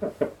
Ha ha ha.